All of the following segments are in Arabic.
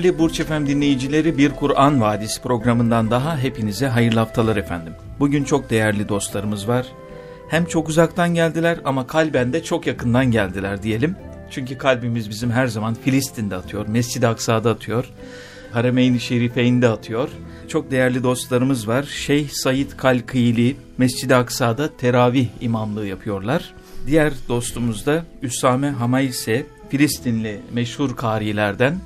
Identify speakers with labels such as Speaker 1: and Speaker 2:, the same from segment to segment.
Speaker 1: Değerli Burç Efem dinleyicileri bir Kur'an Vadisi programından daha hepinize hayırlı haftalar efendim. Bugün çok değerli dostlarımız var. Hem çok uzaktan geldiler ama kalben de çok yakından geldiler diyelim. Çünkü kalbimiz bizim her zaman Filistin'de atıyor, Mescid-i Aksa'da atıyor, Haremeyn-i Şerifeyn'de atıyor. Çok değerli dostlarımız var. Şeyh Said Kalkili Mescid-i Aksa'da teravih imamlığı yapıyorlar. Diğer dostumuz da Üsame Hamayse, Filistinli meşhur karilerden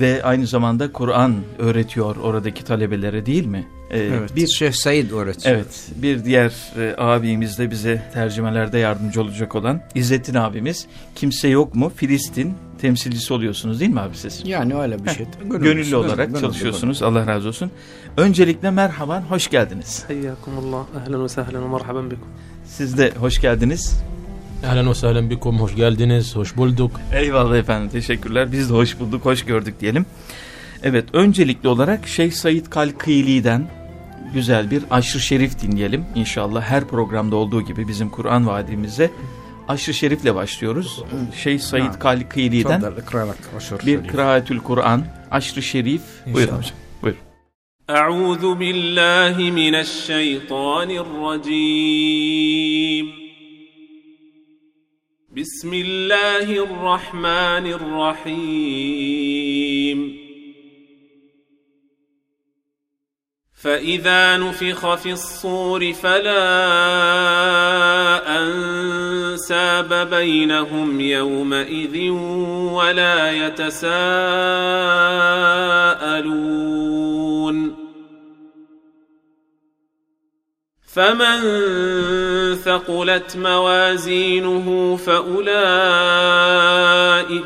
Speaker 1: ve aynı zamanda Kur'an öğretiyor oradaki talebelere değil mi?
Speaker 2: Ee, evet, bir Şeyh Said öğretiyor.
Speaker 1: Evet, bir diğer e, abimiz de bize tercümelerde yardımcı olacak olan İzzettin abimiz. Kimse yok mu? Filistin temsilcisi oluyorsunuz değil mi abi siz?
Speaker 2: Yani öyle bir şey.
Speaker 1: Gönüllü, gönüllü olarak gönüllü, çalışıyorsunuz. Gönüllü. Allah razı olsun. Öncelikle merhaban, hoş geldiniz.
Speaker 3: Hayyakumullah, ehlen ve sehlen ve merhaben bikum.
Speaker 1: Siz de hoş geldiniz.
Speaker 4: Ehlen ve sehlen bikum, hoş geldiniz, hoş bulduk.
Speaker 1: Eyvallah efendim, teşekkürler. Biz de hoş bulduk, hoş gördük diyelim. Evet, öncelikli olarak Şeyh Said Kalkili'den güzel bir aşırı şerif dinleyelim. İnşallah her programda olduğu gibi bizim Kur'an vaadimize aşırı şerifle başlıyoruz. Şeyh Said Kalkili'den bir kıraatül Kur'an, aşırı şerif. Buyurun hocam. Buyurun.
Speaker 5: Euzu billahi mineşşeytanirracim. بسم الله الرحمن الرحيم. فإذا نفخ في الصور فلا أنساب بينهم يومئذ ولا يتساءلون. فمن ثقلت موازينه فأولئك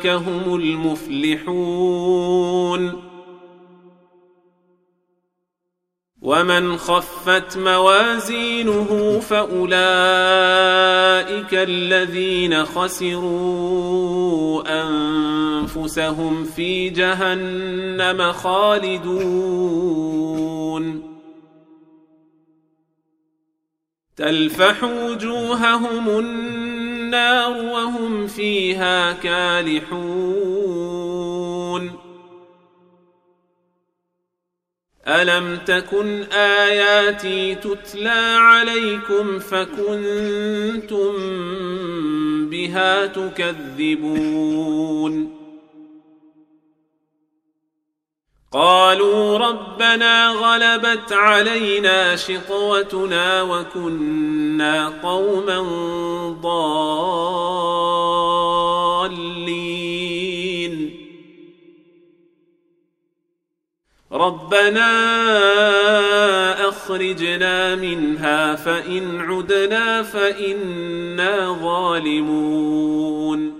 Speaker 5: هم المفلحون. ومن خفت موازينه فأولئك الذين خسروا أنفسهم في جهنم خالدون. تلفح وجوههم النار وهم فيها كالحون. ألم تكن آياتي تتلى عليكم فكنتم بها تكذبون؟ قالوا ربنا غلبت علينا شقوتنا وكنا قوما ضالين. ربنا أخرجنا منها فإن عدنا فإنا ظالمون.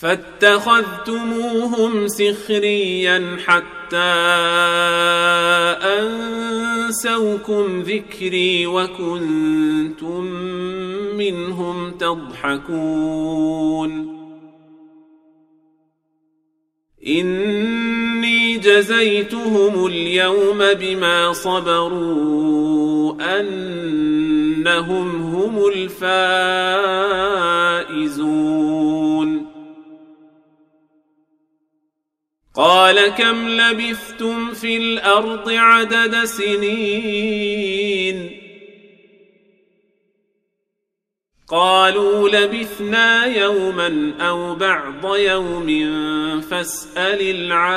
Speaker 5: فاتخذتموهم سخريا حتى أنسوكم ذكري وكنتم منهم تضحكون. إني جزيتهم اليوم بما صبروا أنهم هم الفائزون. قال كم لبثتم في الأرض عدد سنين؟ قالوا لبثنا يوما أو بعض يوم فاسأل العادين.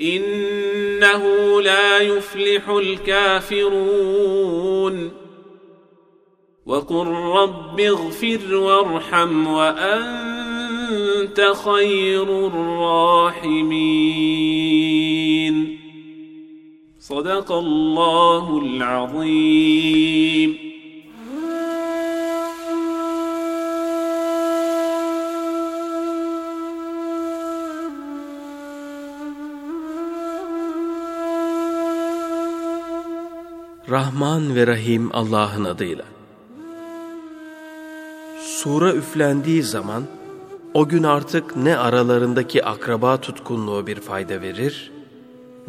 Speaker 5: إنه لا يفلح الكافرون. وقل رب اغفر وارحم وأنت خير الراحمين. صدق الله العظيم.
Speaker 6: Rahman ve Rahim Allah'ın adıyla. Sura üflendiği zaman o gün artık ne aralarındaki akraba tutkunluğu bir fayda verir,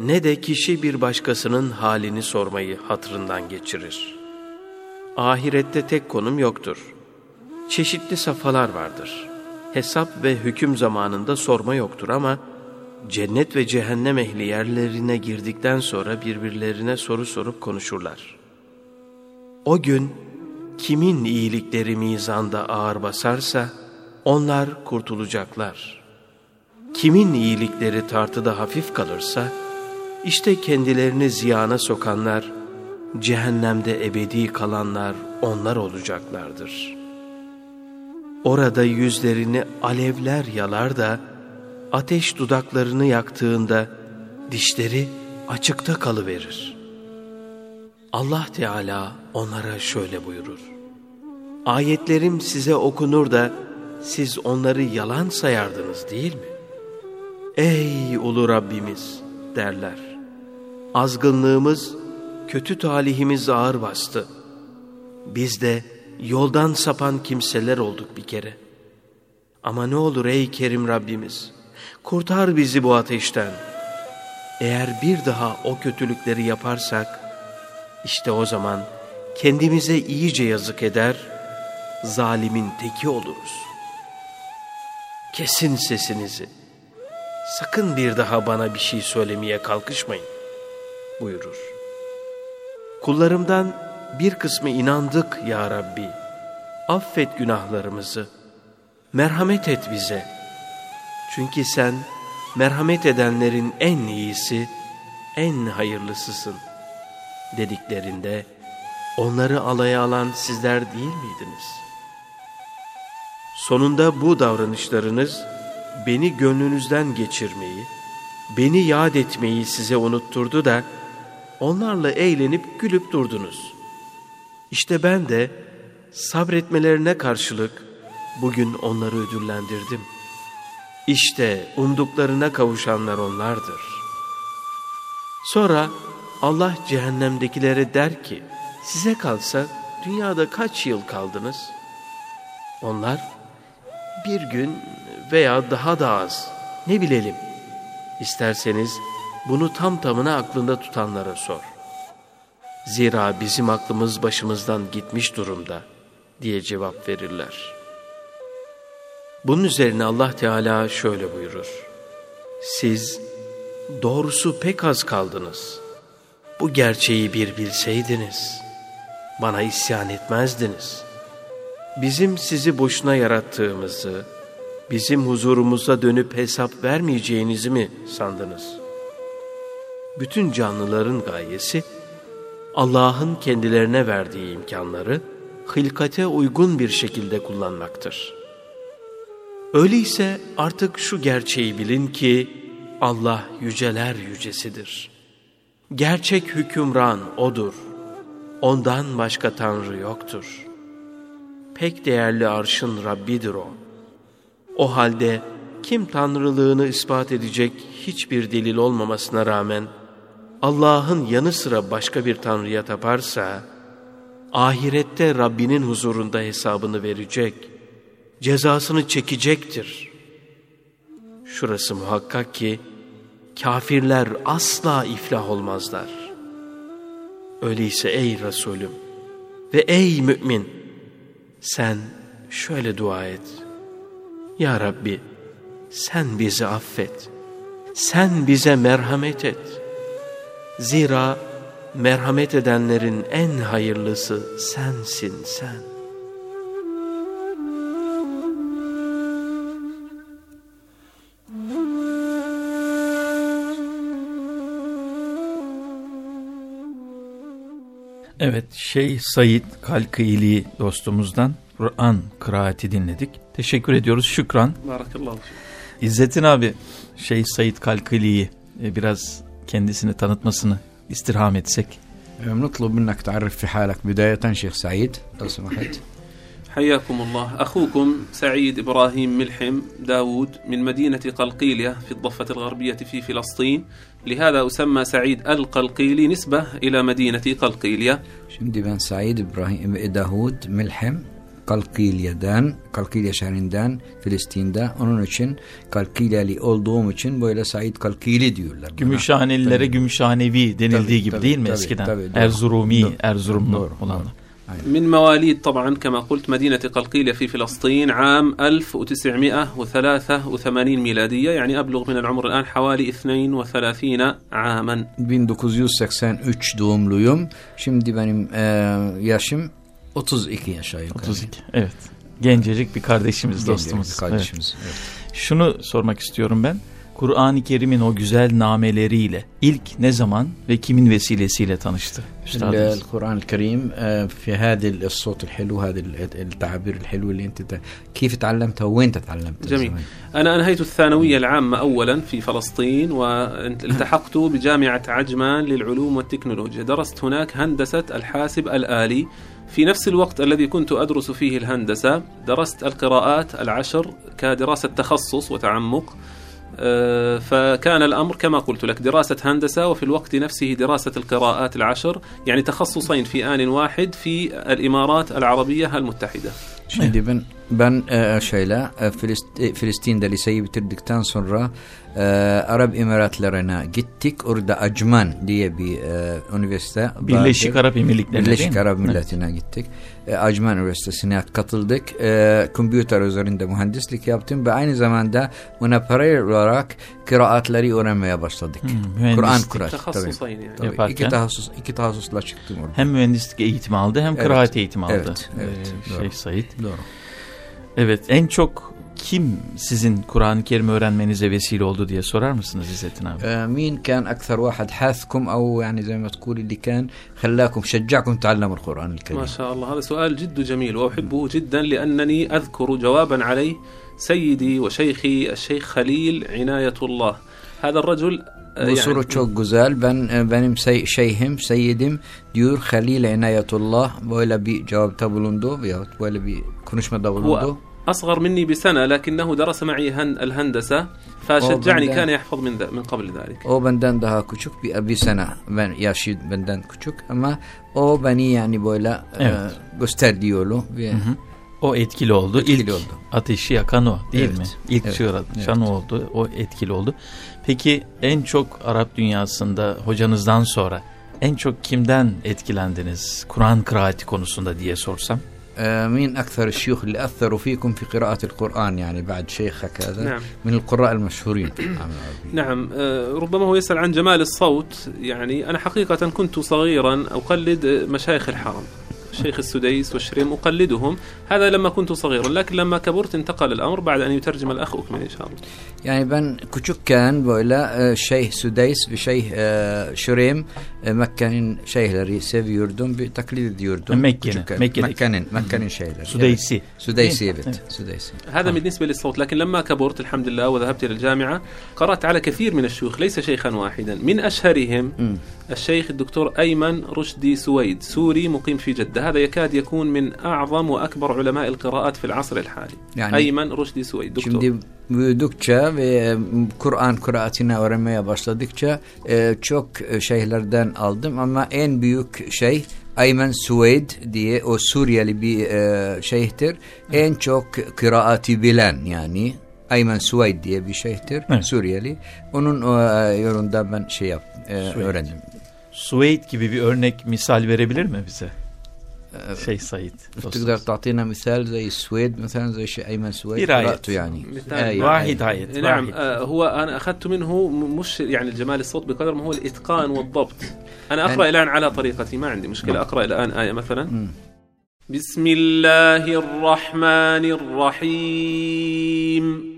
Speaker 6: ne de kişi bir başkasının halini sormayı hatırından geçirir. Ahirette tek konum yoktur. Çeşitli safhalar vardır. Hesap ve hüküm zamanında sorma yoktur ama cennet ve cehennem ehli yerlerine girdikten sonra birbirlerine soru sorup konuşurlar. O gün kimin iyilikleri mizanda ağır basarsa, onlar kurtulacaklar. Kimin iyilikleri tartıda hafif kalırsa, işte kendilerini ziyana sokanlar, cehennemde ebedi kalanlar onlar olacaklardır. Orada yüzlerini alevler yalar da, ateş dudaklarını yaktığında dişleri açıkta kalıverir. Allah Teala onlara şöyle buyurur. Ayetlerim size okunur da, siz onları yalan sayardınız değil mi? Ey ulu Rabbimiz derler. Azgınlığımız, kötü talihimiz ağır bastı. Biz de yoldan sapan kimseler olduk bir kere. Ama ne olur ey Kerim Rabbimiz, kurtar bizi bu ateşten. Eğer bir daha o kötülükleri yaparsak, işte o zaman kendimize iyice yazık eder, zalimin teki oluruz.'' kesin sesinizi. Sakın bir daha bana bir şey söylemeye kalkışmayın buyurur. Kullarımdan bir kısmı inandık ya Rabbi. Affet günahlarımızı. Merhamet et bize. Çünkü sen merhamet edenlerin en iyisi, en hayırlısısın. Dediklerinde onları alaya alan sizler değil miydiniz?'' Sonunda bu davranışlarınız beni gönlünüzden geçirmeyi, beni yad etmeyi size unutturdu da onlarla eğlenip gülüp durdunuz. İşte ben de sabretmelerine karşılık bugün onları ödüllendirdim. İşte umduklarına kavuşanlar onlardır. Sonra Allah cehennemdekilere der ki, size kalsa dünyada kaç yıl kaldınız? Onlar, bir gün veya daha da az ne bilelim. İsterseniz bunu tam tamına aklında tutanlara sor. Zira bizim aklımız başımızdan gitmiş durumda diye cevap verirler. Bunun üzerine Allah Teala şöyle buyurur. Siz doğrusu pek az kaldınız. Bu gerçeği bir bilseydiniz, bana isyan etmezdiniz. Bizim sizi boşuna yarattığımızı, bizim huzurumuza dönüp hesap vermeyeceğinizi mi sandınız? Bütün canlıların gayesi, Allah'ın kendilerine verdiği imkanları, hilkate uygun bir şekilde kullanmaktır. Öyleyse artık şu gerçeği bilin ki, Allah yüceler yücesidir. Gerçek hükümran O'dur. Ondan başka Tanrı yoktur. Pek değerli arşın Rabbidir O. O halde kim Tanrılığını ispat edecek hiçbir delil olmamasına rağmen Allah'ın yanı sıra başka bir Tanrı'ya taparsa, ahirette Rabbinin huzurunda hesabını verecek, cezasını çekecektir. Şurası muhakkak ki, kafirler asla iflah olmazlar. Öyleyse ey Resulüm ve ey mümin, sen şöyle dua et. Ya Rabbi, sen bizi affet. Sen bize merhamet et. Zira merhamet edenlerin en hayırlısı sensin sen.
Speaker 1: Evet, şey Said Kalkili dostumuzdan Kur'an kıraati dinledik. Teşekkür ediyoruz. Şükran.
Speaker 3: Barakallahu
Speaker 1: İzzettin abi, şey Said Kalkili'yi e, biraz kendisini tanıtmasını istirham etsek.
Speaker 2: نطلب منك تعرف في حالك بداية شيخ سعيد لو سمحت
Speaker 5: حياكم الله أخوكم سعيد إبراهيم ملحم داود من مدينة قلقيلية في الضفة الغربية في فلسطين لهذا أسمى سعيد القلقيلي نسبة إلى مدينة قلقيلية
Speaker 2: Şimdi ben Said İbrahim Davud Milhem Kalkilya'dan, Kalkilya şehrinden Filistin'de. Onun için Kalkilyali olduğum için böyle Said Kalkili diyorlar. bana.
Speaker 1: Gümüşhanelilere
Speaker 2: Tabii.
Speaker 1: Gümüşhanevi denildiği
Speaker 2: Tabii,
Speaker 1: gibi
Speaker 2: tabii,
Speaker 1: değil mi
Speaker 2: tabii,
Speaker 1: eskiden?
Speaker 2: tabii, doğru.
Speaker 1: Erzurumi,
Speaker 2: Doğru.
Speaker 1: Erzurumlu
Speaker 2: Doğru,
Speaker 1: olanlar.
Speaker 2: doğru.
Speaker 5: من مواليد طبعا كما قلت مدينة قلقيلية في فلسطين عام 1983 ميلادية يعني أبلغ من العمر الآن حوالي 32 عاما
Speaker 2: 1983 doğumluyum. Şimdi benim e, yaşım 32 yaşa yukarı.
Speaker 1: 32. Evet. Gencecik bir kardeşimiz,
Speaker 2: Gencecik
Speaker 1: dostumuz.
Speaker 2: Kardeşimiz. Evet.
Speaker 1: Evet. Şunu sormak istiyorum ben. Kur'an-ı Kerim'in o güzel nameleriyle ilk ne zaman ve kimin vesilesiyle tanıştı?
Speaker 2: القرآن الكريم في هذا الصوت الحلو هذا التعابير الحلو اللي انت ت- كيف تعلمتها وين تعلمتها
Speaker 5: جميل؟ أنا أنهيت الثانوية العامة أولا في فلسطين والتحقت بجامعة عجمان للعلوم والتكنولوجيا درست هناك هندسة الحاسب الآلي في نفس الوقت الذي كنت أدرس فيه الهندسة درست القراءات العشر كدراسة تخصص وتعمق فكان الأمر كما قلت لك دراسة هندسة وفي الوقت نفسه دراسة القراءات العشر يعني تخصصين في آن واحد في الإمارات العربية المتحدة.
Speaker 2: Şimdi ben ben e, şeyle e, Filistin'de liseyi bitirdikten sonra e, Arap Emirliklerine gittik. Orada Acman diye bir e, üniversite.
Speaker 1: Birleşik
Speaker 2: vardı.
Speaker 1: Arap Emirlikleri
Speaker 2: Birleşik Arap
Speaker 1: Emirlikleri'ne
Speaker 2: evet. gittik. E, Acman Üniversitesi'ne katıldık. E, kompüter üzerinde mühendislik yaptım ve aynı zamanda buna paralel olarak kıraatları öğrenmeye başladık.
Speaker 1: Hmm,
Speaker 2: Kur'an
Speaker 5: kıraat.
Speaker 2: Tabii, tabii.
Speaker 1: Yaparken,
Speaker 2: iki, tahassus, iki çıktım orada.
Speaker 1: Hem mühendislik eğitimi aldı hem
Speaker 2: evet,
Speaker 1: kıraat eğitimi aldı.
Speaker 2: Evet, evet,
Speaker 1: ee, Şeyh Said.
Speaker 2: Doğru.
Speaker 1: Evet en çok kim sizin Kur'an-ı Kerim öğrenmenize vesile oldu diye sorar mısınız İzzettin abi?
Speaker 2: مين كان أكثر واحد حاثكم أو يعني زي ما تقول اللي كان خلاكم شجعكم تعلموا القرآن
Speaker 5: ما
Speaker 2: الكريم
Speaker 5: شاء الله هذا سؤال جد جميل وأحبه جدا لأنني أذكر جوابا عليه سيدي وشيخي الشيخ خليل عناية الله هذا الرجل آه،
Speaker 2: Bu soru çok güzel. Ben e, benim sey- şeyhim, seyyidim diyor Halil Inayetullah böyle bir cevapta bulundu veyahut böyle bir konuşmada
Speaker 5: هو
Speaker 2: bulundu.
Speaker 5: أصغر مني بسنة لكنه درس معي هن الهندسة فشجعني
Speaker 2: بندان.
Speaker 5: كان يحفظ من ذا- من قبل ذلك
Speaker 2: O benden daha küçük bir, bir sene ben yaşı benden küçük ama o beni yani böyle
Speaker 1: Evet.
Speaker 2: e, gösterdi yolu ve
Speaker 1: O etkili oldu.
Speaker 2: Etkili
Speaker 1: İlk
Speaker 2: oldu.
Speaker 1: ateşi yakan o değil
Speaker 2: Evet,
Speaker 1: mi? İlk
Speaker 2: evet,
Speaker 1: çığır
Speaker 2: evet.
Speaker 1: şan o oldu. O etkili oldu. Peki en çok Arap dünyasında hocanızdan sonra en çok kimden etkilendiniz Kur'an kıraati konusunda diye sorsam?
Speaker 2: مين أكثر الشيوخ اللي أثروا فيكم في قراءة القرآن يعني بعد شيخك هذا
Speaker 5: نعم.
Speaker 2: من القراء المشهورين في العالم العربي
Speaker 5: نعم ربما هو يسأل عن جمال الصوت يعني أنا حقيقة كنت صغيرا أقلد مشايخ الحرم الشيخ السديس والشريم أقلدهم هذا لما كنت صغيرا لكن لما كبرت انتقل الأمر بعد أن يترجم الأخ أكمل إن شاء الله
Speaker 2: Südeys ve Şeyh e, Şürem e, Mekke'nin şeyhleri seviyordum bir taklit ediyordum.
Speaker 1: Mekke'nin,
Speaker 2: Küçükken.
Speaker 1: Mekke'deki.
Speaker 2: Mekke'nin, Mekke'nin şeyhleri.
Speaker 1: Sudeysi.
Speaker 2: Evet. Südeysi
Speaker 1: Evet.
Speaker 2: evet. Südeysi.
Speaker 5: هذا بالنسبة للصوت لكن لما كبرت الحمد لله وذهبت إلى الجامعة قرأت على كثير من الشيوخ ليس شيخا واحدا من أشهرهم. الشيخ الدكتور أيمن رشدي سويد سوري مقيم في جدة هذا يكاد يكون من أعظم وأكبر علماء القراءات في العصر الحالي
Speaker 2: يعني
Speaker 5: أيمن رشدي سويد دكتور
Speaker 2: Şimdi büyüdükçe ve e, Kur'an kıraatini öğrenmeye başladıkça e, çok e, şeyhlerden aldım ama en büyük şey Ayman Suveyd diye o Suriyeli bir e, şeyhtir. En çok kıraati bilen yani Ayman Suveyd diye bir şeyhtir.
Speaker 1: Evet.
Speaker 2: Suriyeli. Onun e, yolunda ben şey yaptım, e,
Speaker 1: Suveyd.
Speaker 2: öğrendim.
Speaker 1: Suveyd gibi bir örnek misal verebilir mi bize? Şey Said.
Speaker 2: تقدر تعطينا مثال زي السويد مثلا زي شيء ايمن سويد
Speaker 1: Bir ayet.
Speaker 2: قرأته يعني آية.
Speaker 1: واحد آية
Speaker 5: نعم
Speaker 1: واحد.
Speaker 5: آه، هو أنا أخذت منه مش يعني الجمال الصوت بقدر ما هو الإتقان والضبط أنا أقرأ
Speaker 2: يعني-
Speaker 5: الآن على طريقتي ما عندي مشكلة أقرأ الآن آية مثلا بسم الله الرحمن الرحيم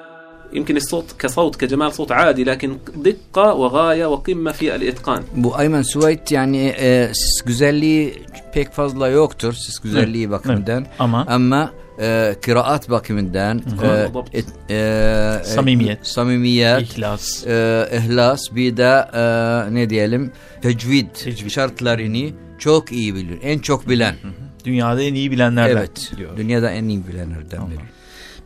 Speaker 5: يمكن الصوت كصوت كجمال صوت عادي لكن دقة وغاية وقمة في الإتقان
Speaker 2: Bu Ayman Suvayd yani e, siz güzelliği pek fazla yoktur siz güzelliği
Speaker 1: Evet,
Speaker 2: bakımından
Speaker 1: Ama
Speaker 2: ama e, kıraat bakımından e,
Speaker 5: ضبط.
Speaker 2: et- e, e,
Speaker 1: Samimiyet.
Speaker 2: samimiyet
Speaker 1: ihlas.
Speaker 2: e, ihlas bir de e, ne diyelim tecvid,
Speaker 1: Tecvid.
Speaker 2: şartlarını çok iyi bilir. En çok bilen.
Speaker 1: Dünyada en iyi bilenlerden
Speaker 2: evet.
Speaker 1: diyor.
Speaker 2: Dünyada en iyi bilenlerden biri.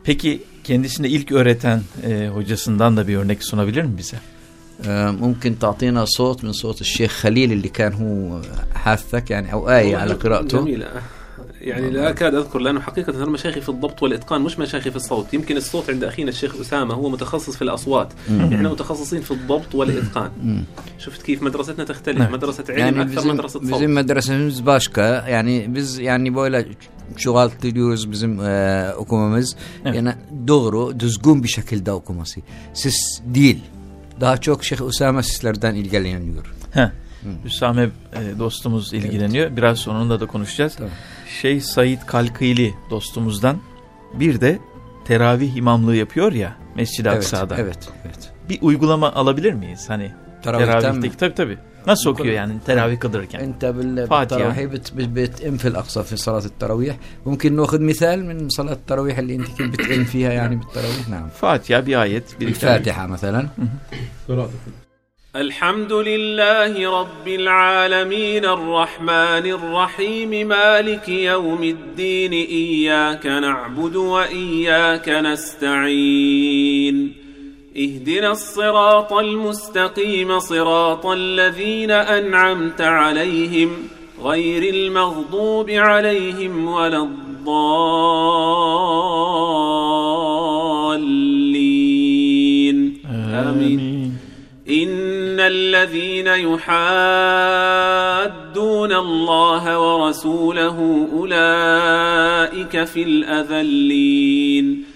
Speaker 1: Peki kendisine ilk öğreten e, hocasından da bir örnek sunabilir mi bize?
Speaker 2: ممكن تعطينا صوت من صوت الشيخ خليل اللي كان هو حاثك يعني أو آية على قراءته.
Speaker 5: جميلة. يعني لا أكاد أذكر لأنه حقيقة مشايخي في الضبط والإتقان مش مشايخي في الصوت. يمكن الصوت عند أخينا الشيخ أسامة هو متخصص في الأصوات. إحنا متخصصين في الضبط والإتقان. شفت كيف مدرستنا تختلف.
Speaker 1: نعم.
Speaker 5: مدرسة علم
Speaker 2: Yani
Speaker 5: أكثر مدرسة صوت.
Speaker 2: medresemiz başka. Yani biz yani böyle çoğaltıyoruz bizim e, okumamız.
Speaker 1: Evet.
Speaker 2: Yani doğru, düzgün bir şekilde okuması. Siz değil. Daha çok Şeyh Usame sizlerden ilgileniyor.
Speaker 1: Heh. Hüsame e, dostumuz ilgileniyor. Biraz sonra onunla da konuşacağız.
Speaker 2: Tamam.
Speaker 1: Şey Said Kalkili dostumuzdan bir de teravih imamlığı yapıyor ya Mescid-i
Speaker 2: Evet,
Speaker 1: Aksa'da.
Speaker 2: evet, evet.
Speaker 1: Bir uygulama alabilir miyiz? Hani
Speaker 2: Teravihten
Speaker 1: teravihteki
Speaker 2: mi?
Speaker 1: tabii tabii. Nasıl okuyor yani teravih?
Speaker 2: انت بال-
Speaker 1: فاتحة.
Speaker 2: بالتراويح بت- بت- بتئم في الأقصى في صلاة التراويح ممكن نأخذ مثال من صلاة التراويح اللي انت كنت بتئم فيها يعني بالتراويح نعم
Speaker 1: Fatiha bir ayet. Bir
Speaker 2: الفاتحة مثلا
Speaker 5: الحمد لله رب العالمين الرحمن الرحيم مالك يوم الدين إياك نعبد وإياك نستعين اهدنا الصراط المستقيم صراط الذين أنعمت عليهم غير المغضوب عليهم ولا الضالين. آمين. إن الذين يحادون الله ورسوله أولئك في الأذلين.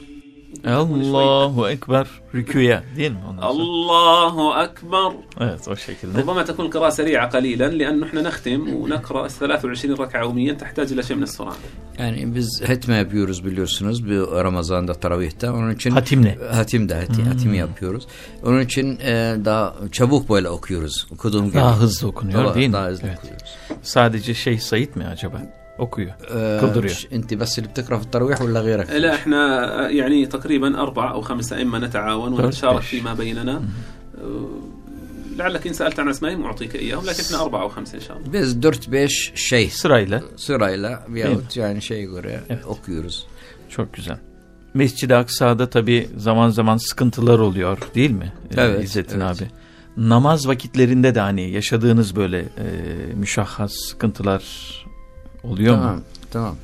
Speaker 1: Allahu Ekber rüküye değil mi? Ondan sonra?
Speaker 5: الله أكبر
Speaker 1: Evet o şekilde.
Speaker 5: ربما تكون القراءة سريعة قليلا لأنه احنا نختم ونقرأ 23 ركعة يوميا تحتاج إلى شيء من السرعة
Speaker 2: Yani biz hetme yapıyoruz biliyorsunuz bu Ramazan'da taravihte. Onun için
Speaker 1: Hatimle.
Speaker 2: Hatim de hati, hatim yapıyoruz. Onun için e, daha çabuk böyle okuyoruz. Okuduğum gibi.
Speaker 1: Daha hızlı okunuyor
Speaker 2: Daha-
Speaker 1: değil mi?
Speaker 2: Daha hızlı
Speaker 1: Evet.
Speaker 2: okuyoruz.
Speaker 1: Sadece şey Said mi acaba? Okuyor.
Speaker 2: آه،
Speaker 1: Kıldırıyor.
Speaker 2: ش- انت بس اللي بتقرا في التراويح ولا غيرك؟
Speaker 5: لا احنا يعني تقريبا أربعة أو خمسة أئمة نتعاون ونتشارك
Speaker 1: ماشي.
Speaker 5: فيما بيننا لعلك إن سألت عن أسمائهم أعطيك إياهم لكن احنا أربعة أو خمسة إن شاء الله
Speaker 2: Biz 4-5 şey
Speaker 1: Sırayla.
Speaker 2: sırayla veyahut yani şeye göre okuyoruz.
Speaker 1: Çok güzel. Mescid-i Aksa'da tabii zaman zaman sıkıntılar oluyor değil mi? Ee,
Speaker 2: Evet,
Speaker 1: İzzettin
Speaker 2: evet.
Speaker 1: abi. Namaz vakitlerinde de hani yaşadığınız böyle e, müşahhas sıkıntılar mu?
Speaker 2: تمام تمام.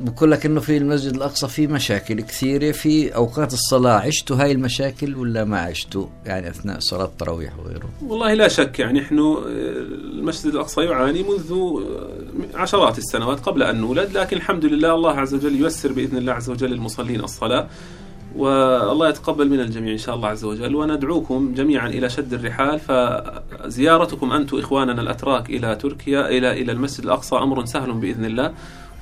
Speaker 2: بقول لك إنه في المسجد الأقصى في مشاكل كثيرة في أوقات الصلاة عشتوا هاي المشاكل ولا ما عشتوا؟ يعني أثناء صلاة التراويح وغيره.
Speaker 5: والله لا شك يعني نحن آه، المسجد الأقصى يعاني منذ آه، عشرات السنوات قبل أن نولد لكن الحمد لله الله عز وجل ييسر بإذن الله عز وجل للمصلين الصلاة. والله يتقبل من الجميع إن شاء الله عز وجل. وندعوكم جميعا إلى شد الرحال فزيارتكم أنتم إخواننا الأتراك إلى تركيا إلى إلى المسجد الأقصى أمر سهل بإذن الله.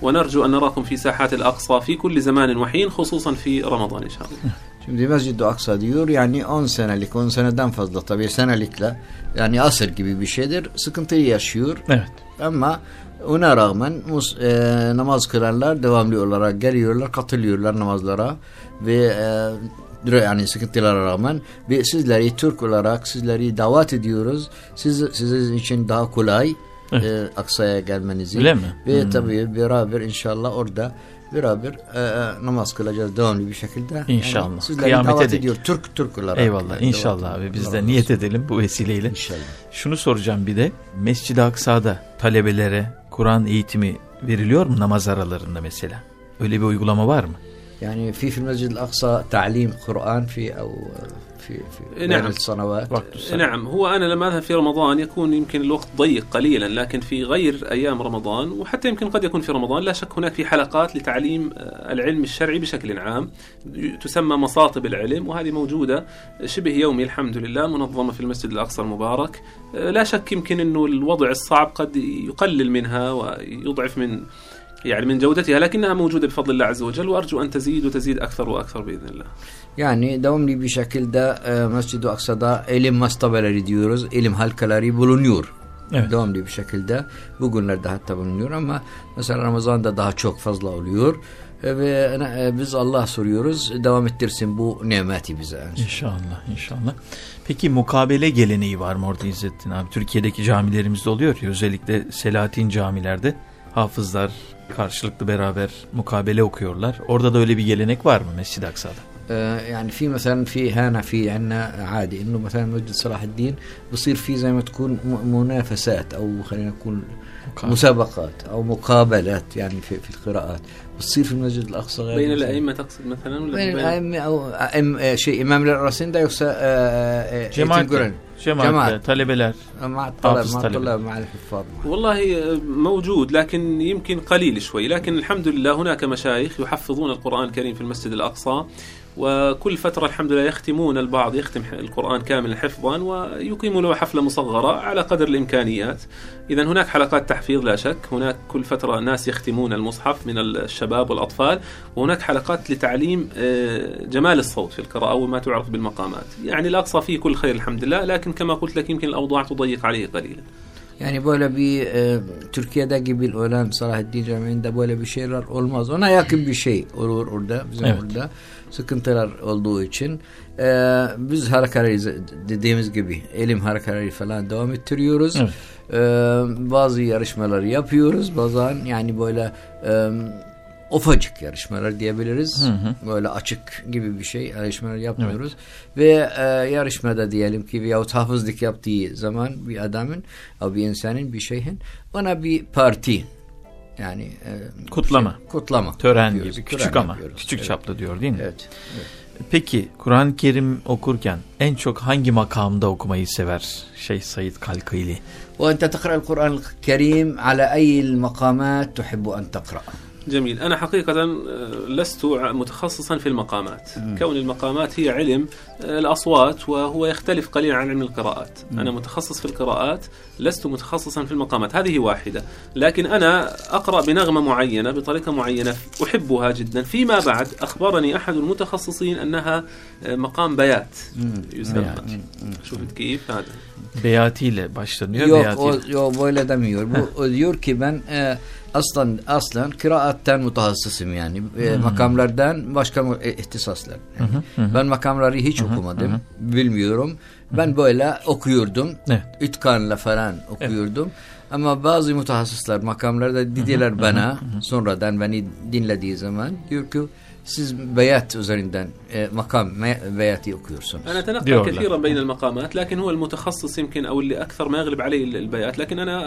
Speaker 5: ونرجو أن نراكم في ساحات الأقصى في كل زمان وحين خصوصا في رمضان إن شاء الله.
Speaker 2: Şimdi Mescid-i Aksa diyor yani 10 senelik 10 seneden fazla tabii senelikle yani asır gibi bir şeydir sıkıntıyı yaşıyor
Speaker 1: Evet.
Speaker 2: ama ona rağmen e, namaz kılanlar devamlı olarak geliyorlar katılıyorlar namazlara ve e, yani sıkıntılara rağmen ve sizleri Türk olarak sizleri davet ediyoruz siz, sizin için daha kolay e, Aksa'ya gelmenizi
Speaker 1: Öyle mi?
Speaker 2: ve
Speaker 1: Hmm.
Speaker 2: tabii beraber inşallah orada beraber e, e, namaz kılacağız devamlı bir şekilde.
Speaker 1: İnşallah.
Speaker 2: Yani sizleri
Speaker 1: Kıyamete
Speaker 2: davet
Speaker 1: dek.
Speaker 2: ediyor. Türk Türk olarak.
Speaker 1: Eyvallah
Speaker 2: Yani
Speaker 1: inşallah abi biz de niyet edelim bu vesileyle.
Speaker 2: İnşallah.
Speaker 1: Şunu soracağım bir de Mescid-i Aksa'da talebelere Kur'an eğitimi veriliyor mu namaz aralarında mesela? Öyle bir uygulama var mı?
Speaker 2: يعني في في المسجد الأقصى تعليم قرآن في أو في في بين
Speaker 5: نعم.
Speaker 2: الصلوات
Speaker 1: Vakti saat.
Speaker 5: نعم هو أنا لما أذهب في رمضان يكون يمكن الوقت ضيق قليلا لكن في غير أيام رمضان وحتى يمكن قد يكون في رمضان لا شك هناك في حلقات لتعليم آه، العلم الشرعي بشكل عام تسمى مصاطب العلم وهذه موجودة شبه يومي الحمد لله منظمة في المسجد الأقصى المبارك آه، لا شك يمكن أنه الوضع الصعب قد يقلل منها ويضعف من يعني من جودتها لكنها موجودة بفضل الله عز وجل وأرجو أن تزيد وتزيد أكثر وأكثر بإذن الله
Speaker 2: Yani devamlı bir şekilde e, Mescid-i Aksa'da ilim mastabeleri diyoruz. ilim halkaları bulunuyor.
Speaker 1: Evet.
Speaker 2: Devamlı bir şekilde bugünlerde hatta bulunuyor ama mesela Ramazan'da daha çok fazla oluyor. E, ve e, biz Allah soruyoruz devam ettirsin bu nimeti bize.
Speaker 1: İnşallah inşallah. Peki mukabele geleneği var mı orada İzzettin abi? Türkiye'deki camilerimizde oluyor ya özellikle Selahattin camilerde hafızlar karşılıklı beraber mukabele okuyorlar. Orada da öyle bir gelenek var mı Mescid-i Aksa'da?
Speaker 2: آه، يعني في مثلا في هنا في عنا عادي إنه مثلا مسجد صلاح الدين بصير في زي ما تكون منافسات أو خلينا نقول. مسابقات أو مقابلات يعني في في القراءات بتصير في المسجد الأقصى غير
Speaker 5: بين. الأئمة تقصد مثلا ولا
Speaker 2: بين الأئمة أو أئم آه، شيء إمام الراسين ده يوسا آه،
Speaker 1: cemaatle,
Speaker 2: Cemaat.
Speaker 1: talebeler.
Speaker 2: مع الطلاب مع. الطلاب مع الحفاظ
Speaker 5: والله موجود لكن يمكن قليل شوي لكن الحمد لله هناك مشايخ يحفظون القرآن الكريم في المسجد الأقصى وكل فترة الحمد لله يختمون البعض يختم القرآن كاملا حفظا ويقيموا له حفلة مصغرة على قدر الإمكانيات. إذا هناك حلقات تحفيظ لا شك هناك كل فترة ناس يختمون المصحف من الشباب والأطفال وهناك حلقات لتعليم آه، جمال الصوت في القراءة أو ما تعرف بالمقامات. يعني الأقصى فيه كل خير الحمد لله لكن كما قلت لك يمكن الأوضاع تضيق عليه قليلا.
Speaker 2: Yani böyle bir e, Türkiye'de gibi olan Salahaddin Camii'nde böyle bir şeyler olmaz. Ona yakın bir şey olur orada bizim
Speaker 1: Evet.
Speaker 2: orada sıkıntılar olduğu için e, biz harikaları dediğimiz gibi elim harikaları falan devam ettiriyoruz.
Speaker 1: Evet.
Speaker 2: E, bazı yarışmalar yapıyoruz. Bazen yani böyle e, ofacık yarışmalar diyebiliriz. Hı hı. Böyle açık gibi bir şey yarışmalar yapmıyoruz. Evet. Ve e, yarışmada diyelim ki veyahut hafızlık yaptığı zaman bir adamın, bir insanın, bir şeyin ona bir parti yani e,
Speaker 1: kutlama.
Speaker 2: Şey, kutlama.
Speaker 1: Tören
Speaker 2: yapıyoruz.
Speaker 1: gibi küçük Tören ama
Speaker 2: yapıyoruz.
Speaker 1: küçük
Speaker 2: evet.
Speaker 1: çaplı diyor değil mi?
Speaker 2: Evet. evet.
Speaker 1: Peki Kur'an-ı Kerim okurken en çok hangi makamda okumayı sever Şeyh Said Kalkili?
Speaker 2: Ve ente tekra Kur'an-ı Kerim ala eyl makamat tuhibbu en tekra.
Speaker 5: جميل. أنا حقيقة آه، لست متخصصا في المقامات. كون المقامات هي علم آه، الأصوات وهو يختلف قليلا عن علم القراءات. أنا متخصص في القراءات لست متخصصا في المقامات. هذه واحدة. لكن أنا أقرأ بنغمة معينة بطريقة معينة أحبها جدا. فيما بعد أخبرني أحد المتخصصين أنها آه، مقام بيات يسمى. شفت كيف هذا.
Speaker 2: بياتيلة باشتر. يو بويلة دميور ديور كيبان Aslan aslan kıraatten mutahassısım yani hı hı. makamlardan başka ihtisaslar. Yani. Hı hı hı. Ben makamları hiç hı okumadım, hı bilmiyorum. Ben böyle okuyordum.
Speaker 1: Evet.
Speaker 2: İtkanla falan okuyordum. Ama bazı mutahassıslar makamlarda dediler bana sonradan beni dinlediği zaman diyor ki siz beyat üzerinden e, makam me- beyatı okuyorsunuz.
Speaker 5: أنا أتنقل
Speaker 1: ديور لا.
Speaker 5: كثيرا بين المقامات لكن هو المتخصص يمكن أو اللي أكثر ما يغلب عليه البيات لكن أنا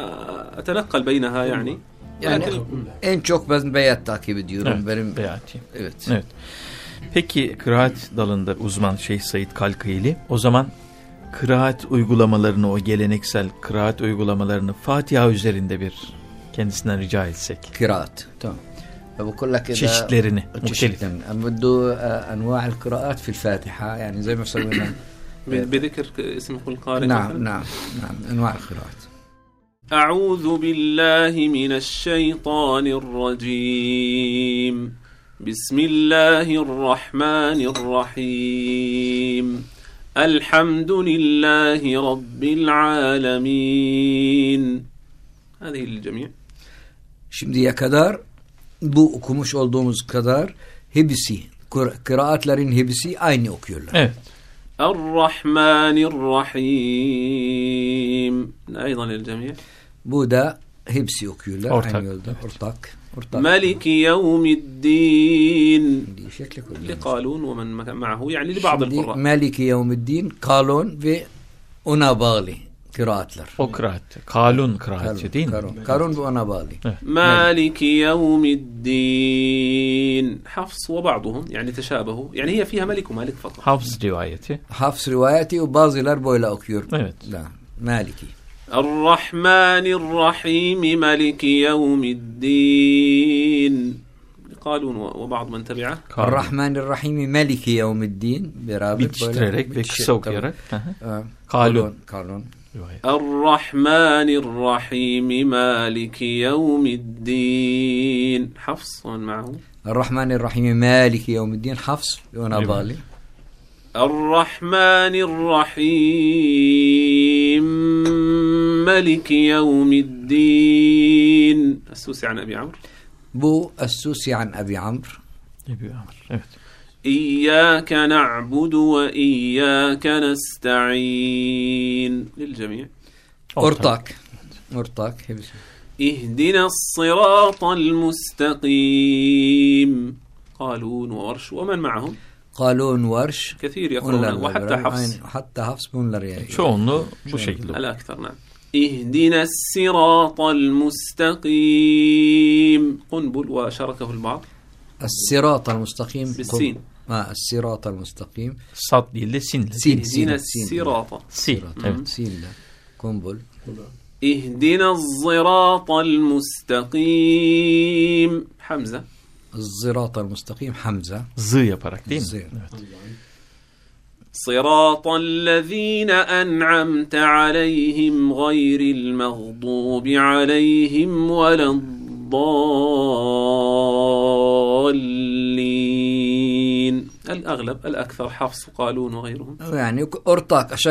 Speaker 5: أتنقل بينها يعني
Speaker 2: Yani
Speaker 5: لكن
Speaker 2: en çok ben beyat takip ediyorum.
Speaker 1: Evet,
Speaker 2: Benim
Speaker 1: Beyati.
Speaker 2: evet.
Speaker 1: Evet. Peki kıraat dalında uzman Şeyh Said Kalkayeli o zaman kıraat uygulamalarını o geleneksel kıraat uygulamalarını Fatiha üzerinde bir kendisinden rica etsek.
Speaker 2: قراءات تمام فبقول لك اذا
Speaker 1: çeşitlerini muhtelif.
Speaker 2: çeşitlerini أما بده آه، انواع القراءات في الفاتحه يعني زي ما سوينا
Speaker 5: ب- بذكر اسم كل قارئ
Speaker 2: نعم
Speaker 5: مثلاً؟
Speaker 2: نعم نعم انواع القراءات
Speaker 5: أعوذ بالله من الشيطان الرجيم بسم الله الرحمن الرحيم الحمد لله رب العالمين هذه للجميع
Speaker 2: Şimdiye kadar bu okumuş olduğumuz kadar hepsi kur- kıraatlerin hepsi aynı okuyorlar.
Speaker 1: Evet.
Speaker 5: الرحمن الرحيم أيضا للجميع
Speaker 2: Bu da hepsi okuyorlar
Speaker 1: Ortak,
Speaker 2: aynı yolda. Ortak.
Speaker 5: ملك يوم الدين. لقالون ومن معه يعني لبعض القراء.
Speaker 2: ملك يوم الدين قالون في
Speaker 1: أنا بالي قراءتلر قرات قالون قرات
Speaker 2: دين قارون. وأنا بالي إيه.
Speaker 5: مالك يوم الدين. حفص وبعضهم يعني تشابهوا. يعني هي فيها ملك ومالك فقط.
Speaker 1: حفص روايتي.
Speaker 2: حفص روايتي وبازي لربو إيه. لا
Speaker 1: اوكيور
Speaker 2: نعم مالكي.
Speaker 5: الرحمن الرحيم ملك يوم الدين. قالون وبعض من تبعه.
Speaker 1: الرحمن الرحيم ملك يوم
Speaker 2: الدين.
Speaker 1: آه،
Speaker 2: قالون
Speaker 1: قالون
Speaker 5: الرحمن الرحيم مالك يوم الدين. حفص معه.
Speaker 2: الرحمن الرحيم مالك يوم الدين.
Speaker 1: حفص
Speaker 2: ونبالي
Speaker 5: الرحمن الرحيم ملك يوم الدين السوسي عن أبي عمرو
Speaker 2: Es-Susi an Abi Amr.
Speaker 1: Ebu Amr. Evet.
Speaker 5: إياك نعبد وإياك نستعين للجميع.
Speaker 2: Ortak. Hepsi.
Speaker 5: اهدنا الصراط المستقيم قالون وورش ومن معهم
Speaker 2: Kalun Varş.
Speaker 5: كثير يقرؤون
Speaker 2: Onlarla
Speaker 5: وحتى. حفص
Speaker 2: hatta Hafs bunlar yani.
Speaker 1: Çoğunluğu bu şekilde.
Speaker 5: الأكثر نعم اهدنا الصراط المستقيم. قنبل وشاركه البعض.
Speaker 2: الصراط المستقيم.
Speaker 5: بالسين.
Speaker 2: ما الصراط المستقيم.
Speaker 1: de sinle.
Speaker 2: Sin.
Speaker 5: اهدنا
Speaker 2: سين.
Speaker 5: الصراط.
Speaker 2: سين. لا. قنبل
Speaker 5: اهدنا الصراط المستقيم. حمزة.
Speaker 2: الصراط المستقيم. حمزة.
Speaker 1: Zı yaparak değil mi?
Speaker 5: صراط الذين أنعمت عليهم غير المغضوب عليهم ولا الضالين الأغلب الأكثر حفص قالون وغيرهم
Speaker 2: يعني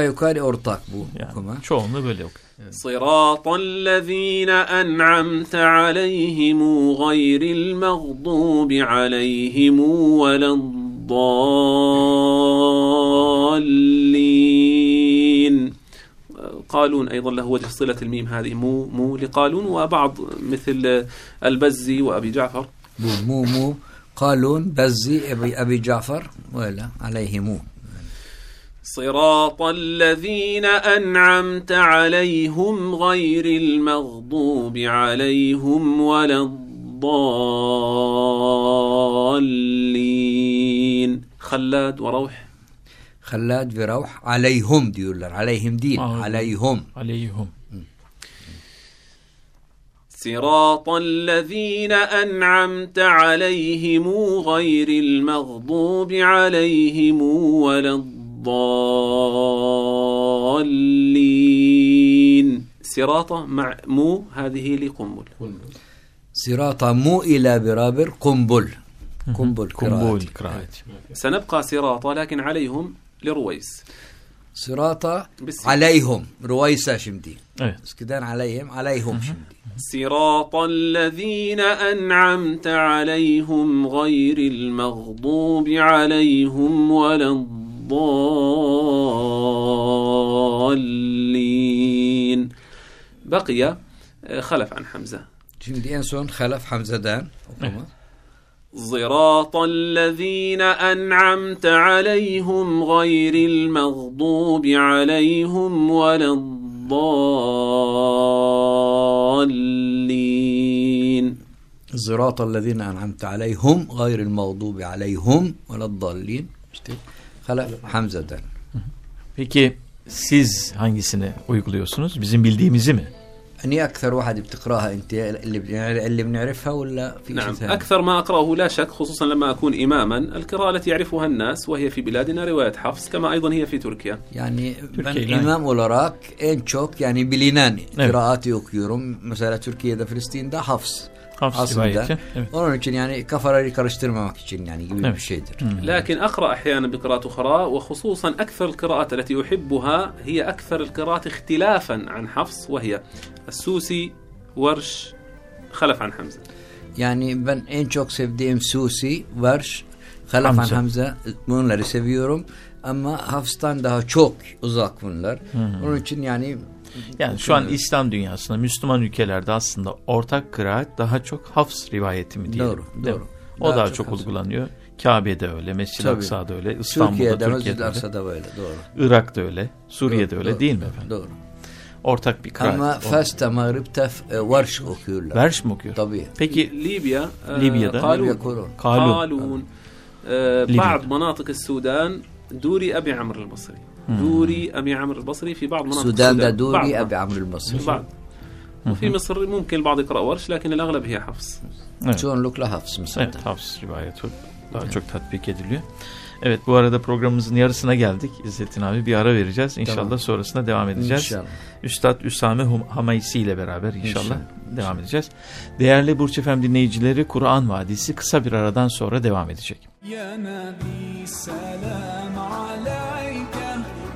Speaker 2: yukarı ortak bu
Speaker 1: Yani
Speaker 2: okuma.
Speaker 1: çoğunluğu böyle okuyor.
Speaker 5: صراط الذين أنعمت عليهم غير المغضوب عليهم ولا الضالين قالون أيضا له وجه صلة الميم هذه. مو مو لقالون وبعض مثل البزي وأبي جعفر.
Speaker 2: Bu mu mu قالون بزي أبي, أبي جعفر. ولا عليه مو.
Speaker 5: صراط الذين أنعمت عليهم غير المغضوب عليهم ولا الضالين. خلاد وروح.
Speaker 2: خلاد في روح. عليهم diyorlar عليهم değil
Speaker 1: Aa,
Speaker 2: عليهم.
Speaker 1: Aleyhum.
Speaker 5: صراط الذين أنعمت عليهم غير المغضوب عليهم ولا الضالين. صراط مع مو هذه لقنبل.
Speaker 2: صراط مو إلى برابر قنبل قنبل قراءة.
Speaker 1: kıraat.
Speaker 5: سنبقى صراط لكن عليهم لرويس Bismillah.
Speaker 2: aleyhum. Ruvaysa şimdi.
Speaker 1: Evet.
Speaker 2: Eskiden aleyhim, aleyhum şimdi.
Speaker 5: صراط الذين أنعمت عليهم غير المغضوب عليهم ولا الضالين بقي آه، خلف عن حمزة
Speaker 2: Şimdi en son Halef Hamza'dan okuma.
Speaker 5: صراط الذين أنعمت عليهم غير المغضوب عليهم ولا الضالين
Speaker 2: Zırata allazine en'amte aleyhum gayril mağdubi aleyhum veleddallin. İşte Halef Hamza'dan.
Speaker 1: Peki siz hangisini uyguluyorsunuz? Bizim bildiğimizi mi?
Speaker 2: أني أكثر واحد بتقرأها أنت اللي اللي بنعرفها ولا في
Speaker 5: نعم
Speaker 2: شيء ثاني؟
Speaker 5: أكثر ما أقرأه لا شك خصوصا لما أكون إماما القراءة التي يعرفها الناس وهي في بلادنا رواية حفص كما أيضا هي في تركيا
Speaker 1: Türkiye'yle-
Speaker 2: imam olarak en çok yani bilinen
Speaker 1: Evet.
Speaker 2: kıraati okuyorum. Mesela Türkiye'de, Filistin'de Hafs.
Speaker 1: Hafs
Speaker 2: Aslında.
Speaker 1: rivayeti. Evet.
Speaker 2: Onun için yani kafaları karıştırmamak için yani gibi bir
Speaker 1: Evet.
Speaker 2: şeydir.
Speaker 5: لكن أقرأ أحيانا بقراءة أخرى وخصوصا أكثر القراءات التي أحبها هي أكثر القراءات اختلافا عن حفص وهي السوسي ورش خلف عن حمزة
Speaker 2: Yani ben en çok sevdiğim Susi, Varş, Halafan
Speaker 1: Hamza.
Speaker 2: Hamza. bunları seviyorum. Ama Hafs'tan daha çok uzak bunlar. Onun için yani
Speaker 1: Yani şu an İslam dünyasında Müslüman ülkelerde aslında ortak kıraat daha çok Hafs rivayeti mi diyelim?
Speaker 2: Doğru,
Speaker 1: Değil mi?
Speaker 2: doğru.
Speaker 1: O daha,
Speaker 2: Daha
Speaker 1: çok,
Speaker 2: çok Hafs.
Speaker 1: uygulanıyor. Kabe'de öyle, Mescid-i
Speaker 2: Tabii.
Speaker 1: Aksa'da öyle, İstanbul'da,
Speaker 2: Türkiye'de,
Speaker 1: Türkiye'de,
Speaker 2: Mescid-i
Speaker 1: öyle,
Speaker 2: Aksa'da böyle doğru.
Speaker 1: Irak'ta öyle, Suriye'de öyle
Speaker 2: Doğru,
Speaker 1: değil mi
Speaker 2: doğru,
Speaker 1: efendim?
Speaker 2: Doğru.
Speaker 1: Ortak bir kıraat.
Speaker 2: Ama Fas'ta, Mağrib'te e, Varş okuyorlar.
Speaker 1: Verş mi okuyor?
Speaker 2: Tabii.
Speaker 1: Peki
Speaker 5: ليبيا
Speaker 2: كولون.
Speaker 1: قالون.
Speaker 5: قالون آه،
Speaker 1: ليبيا.
Speaker 5: بعض مناطق السودان دوري أبي عمرو البصري دوري أبي عمرو البصري في بعض مناطق
Speaker 2: السودان
Speaker 5: السودان
Speaker 2: دوري. أبي عمرو المصري
Speaker 5: بعض وفي مصر ممكن البعض يقرأ ورش لكن الأغلب هي حفص
Speaker 1: Evet.
Speaker 2: Çoğunlukla Hafs Mısır'da.
Speaker 1: Evet, Hafs rivayeti daha çok tatbik ediliyor. Evet bu arada programımızın yarısına geldik İzzettin abi. Bir ara vereceğiz. İnşallah
Speaker 2: tamam.
Speaker 1: sonrasında devam edeceğiz.
Speaker 2: İnşallah.
Speaker 1: Üstad Üsame Hamaysi ile beraber inşallah,
Speaker 2: inşallah
Speaker 1: devam edeceğiz. Değerli Burç Efem dinleyicileri Kur'an Vadisi kısa bir aradan sonra devam edecek.
Speaker 7: Ya Nabi selam aleyke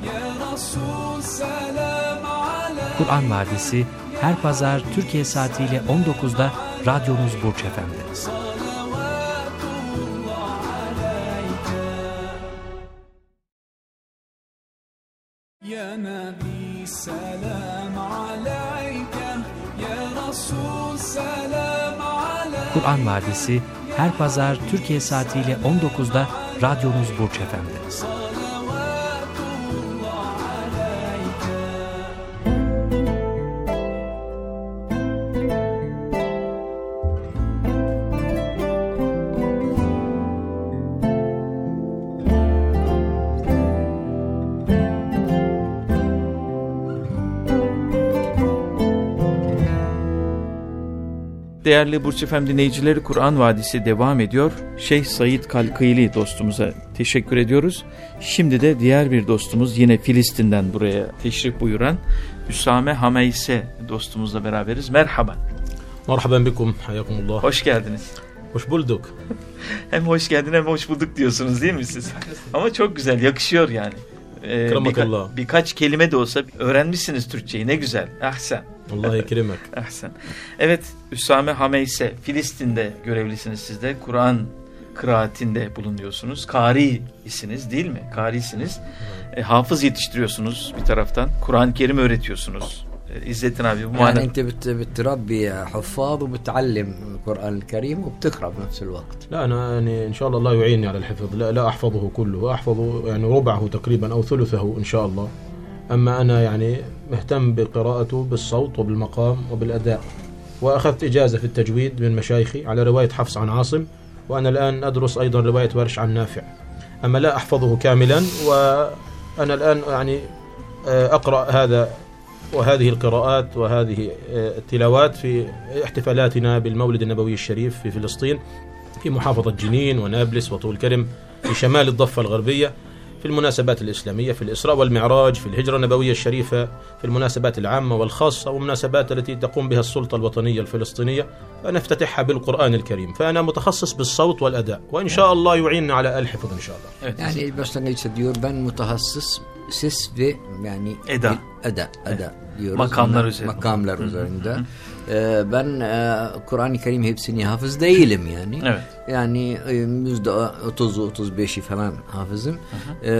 Speaker 7: Ya Resul selam aleyke
Speaker 8: Kur'an Vadisi her pazar Türkiye saatiyle 19'da radyonuz Burç
Speaker 7: Efem'de. يا نبي سلام عليك يا رسول سلام عليك
Speaker 8: Kur'an Vadisi her pazar Türkiye saatiyle 19'da radyonuz Burç Efendi.
Speaker 1: değerli Burç Efem dinleyicileri Kur'an Vadisi devam ediyor. Şeyh Said Kalkıyli dostumuza teşekkür ediyoruz. Şimdi de diğer bir dostumuz yine Filistin'den buraya teşrif buyuran Üsame Hameyse dostumuzla beraberiz. Merhaba.
Speaker 4: Merhaben bikum. Hayakumullah.
Speaker 1: Hoş geldiniz.
Speaker 4: Hoş bulduk.
Speaker 1: hem hoş geldin hem hoş bulduk diyorsunuz değil mi siz? Ama çok güzel yakışıyor yani. Ee,
Speaker 4: birka
Speaker 1: birkaç kelime de olsa öğrenmişsiniz Türkçeyi ne güzel. Ahsen.
Speaker 4: الله يكرمك
Speaker 1: Ahsen. Evet, Üsame Hameyse, Filistin'de görevlisiniz siz de. Kur'an kıraatinde bulunuyorsunuz. Kari isiniz değil mi? Karisiniz. E, hafız yetiştiriyorsunuz bir taraftan. Kur'an-ı Kerim öğretiyorsunuz. E, İzzettin abi bu
Speaker 2: يعني
Speaker 1: manada.
Speaker 2: انت بت بتربي حفاظ وبتعلم القرآن الكريم وبتقرأ بنفس الوقت
Speaker 4: لا انا يعني ان شاء الله الله يعيني على الحفظ لا لا احفظه كله احفظ يعني ربعه تقريبا او ثلثه ان شاء الله اما انا يعني مهتم بقراءته بالصوت وبالمقام وبالأداء. وأخذت إجازة في التجويد من مشايخي على رواية حفص عن عاصم وأنا الآن أدرس أيضا رواية ورش عن نافع. أما لا أحفظه كاملا وأنا الآن يعني آه، أقرأ هذا وهذه القراءات وهذه آه، التلاوات في احتفالاتنا بالمولد النبوي الشريف في فلسطين في محافظة جنين ونابلس وطول كرم في شمال الضفة الغربية. في المناسبات الإسلامية في الإسراء والمعراج في الهجرة النبوية الشريفة في المناسبات العامة والخاصة والمناسبات التي تقوم بها السلطة الوطنية الفلسطينية فنفتتحها بالقرآن الكريم فأنا متخصص بالصوت والأداء وإن شاء الله يعيننا على الحفظ إن شاء الله
Speaker 1: Evet.
Speaker 2: Yani başlangıçta diyor mutahassıs ses ve yani
Speaker 1: Eda.
Speaker 2: eda, eda diyoruz.
Speaker 1: Makamlar üzerinde.
Speaker 2: Makamlar üzerinde. Ee, ben e, Kur'an-ı Kerim hepsini hafız değilim yani.
Speaker 1: Evet.
Speaker 2: Yani e, yüzde otuzu, otuz beşi falan hafızım. Ee,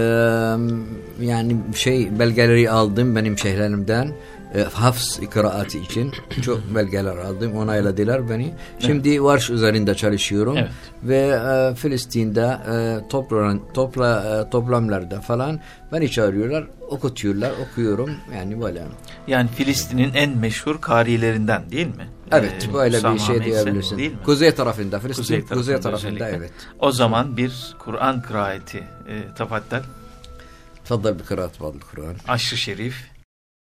Speaker 2: yani şey belgeleri aldım benim şeyhlerimden e, Hafs kıraatı için çok belgeler aldım. Onayladılar beni. Şimdi evet. Varş üzerinde çalışıyorum.
Speaker 1: Evet.
Speaker 2: Ve e, Filistin'de e, toplan, topla, e, toplamlarda falan beni çağırıyorlar. Okutuyorlar. Okuyorum. Yani böyle.
Speaker 1: Yani Filistin'in en meşhur karilerinden değil mi?
Speaker 2: Evet.
Speaker 1: Ee,
Speaker 2: böyle
Speaker 1: Usama
Speaker 2: bir şey diyebilirsin.
Speaker 1: Değil mi?
Speaker 2: Kuzey tarafında. Filistin
Speaker 1: kuzey tarafında,
Speaker 2: kuzey
Speaker 1: tarafında
Speaker 2: evet.
Speaker 1: O zaman bir Kur'an kıraati e, tafattel.
Speaker 2: Tfaddal bi kıraat Kur'an.
Speaker 1: Aşrı Şerif.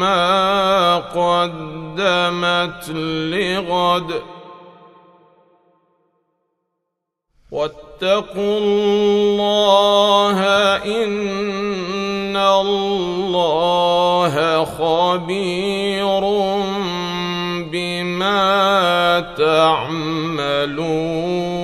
Speaker 4: ما قدمت لغد. واتقوا الله إن الله خبير بما تعملون.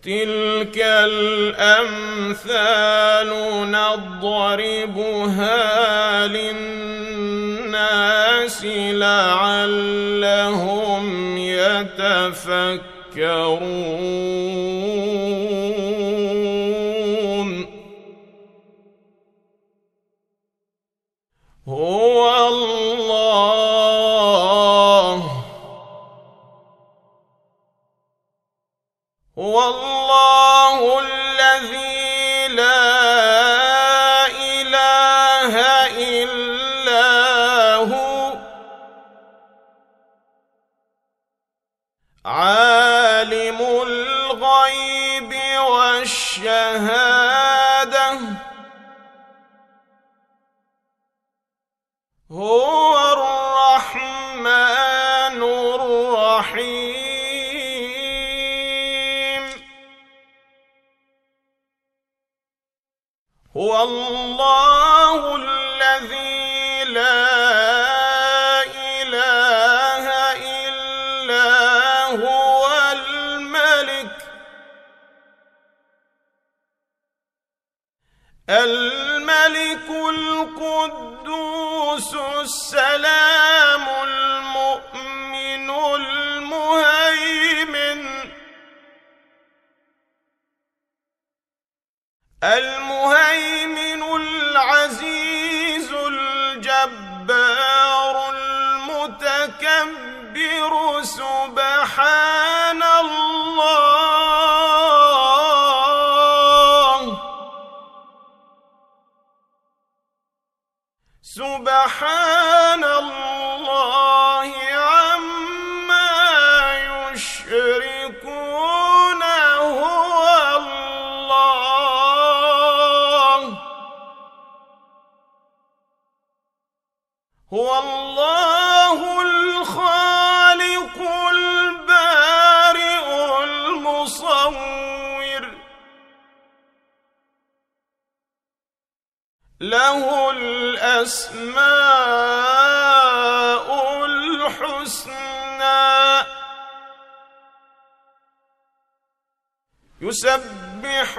Speaker 4: وتلك الأمثال نضربها للناس لعلهم يتفكرون. والشهادة القدوس السلام المؤمن المهيمن. سبحان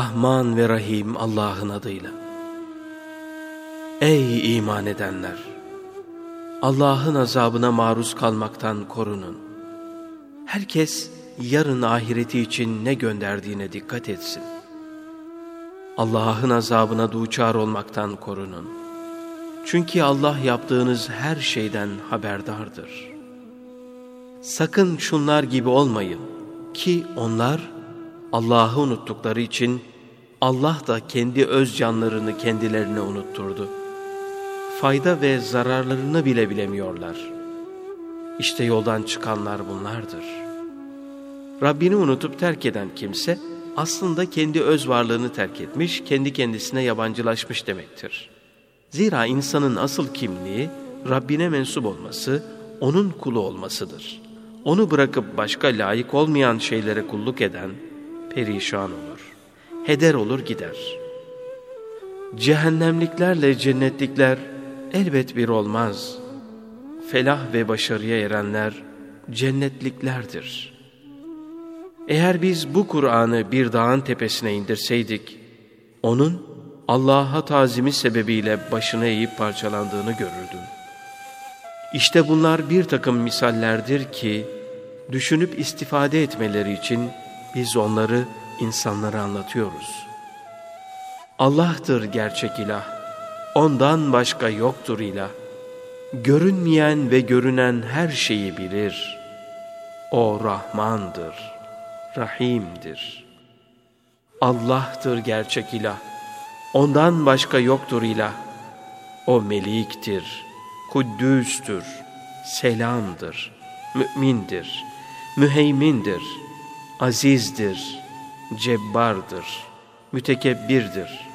Speaker 6: Rahman ve Rahim Allah'ın adıyla. Ey iman edenler! Allah'ın azabına maruz kalmaktan korunun. Herkes yarın ahireti için ne gönderdiğine dikkat etsin. Allah'ın azabına duçar olmaktan korunun. Çünkü Allah yaptığınız her şeyden haberdardır. Sakın şunlar gibi olmayın ki onlar Allah'ı unuttukları için Allah da kendi öz canlarını kendilerine unutturdu. Fayda ve zararlarını bile bilemiyorlar. İşte yoldan çıkanlar bunlardır. Rabbini unutup terk eden kimse aslında kendi öz varlığını terk etmiş, kendi kendisine yabancılaşmış demektir. Zira insanın asıl kimliği Rabbine mensup olması, onun kulu olmasıdır. Onu bırakıp başka layık olmayan şeylere kulluk eden, perişan olur. Heder olur gider. Cehennemliklerle cennetlikler elbet bir olmaz. Felah ve başarıya erenler cennetliklerdir. Eğer biz bu Kur'an'ı bir dağın tepesine indirseydik, onun Allah'a tazimi sebebiyle başını eğip parçalandığını görürdün. İşte bunlar bir takım misallerdir ki, düşünüp istifade etmeleri için biz onları insanlara anlatıyoruz. Allah'tır gerçek ilah, ondan başka yoktur ilah. Görünmeyen ve görünen her şeyi bilir. O Rahmandır, Rahim'dir. Allah'tır gerçek ilah, ondan başka yoktur ilah. O Melik'tir, Kuddüs'tür, Selam'dır, Mü'mindir, Müheymindir, Azizdir, Cebbardır, Mütekebbirdir.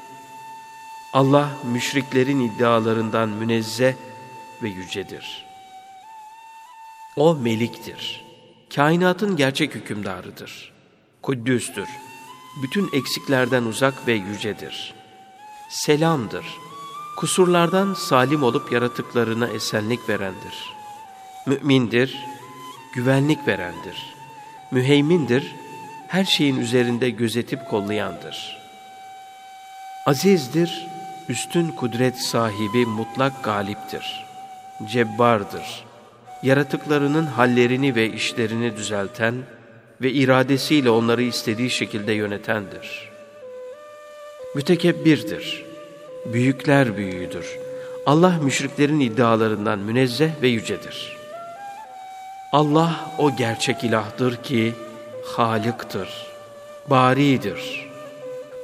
Speaker 6: Allah müşriklerin iddialarından münezzeh ve yücedir. O meliktir. Kainatın gerçek hükümdarıdır. Kuddüstür. Bütün eksiklerden uzak ve yücedir. Selamdır. Kusurlardan salim olup yaratıklarına esenlik verendir. Mü'mindir, güvenlik verendir. Müheymindir, her şeyin üzerinde gözetip kollayandır. Azizdir, üstün kudret sahibi mutlak galiptir. Cebbardır, yaratıklarının hallerini ve işlerini düzelten ve iradesiyle onları istediği şekilde yönetendir. Mütekebbirdir, büyükler büyüğüdür. Allah müşriklerin iddialarından münezzeh ve yücedir. Allah o gerçek ilahdır ki, Halık'tır, Bari'dir,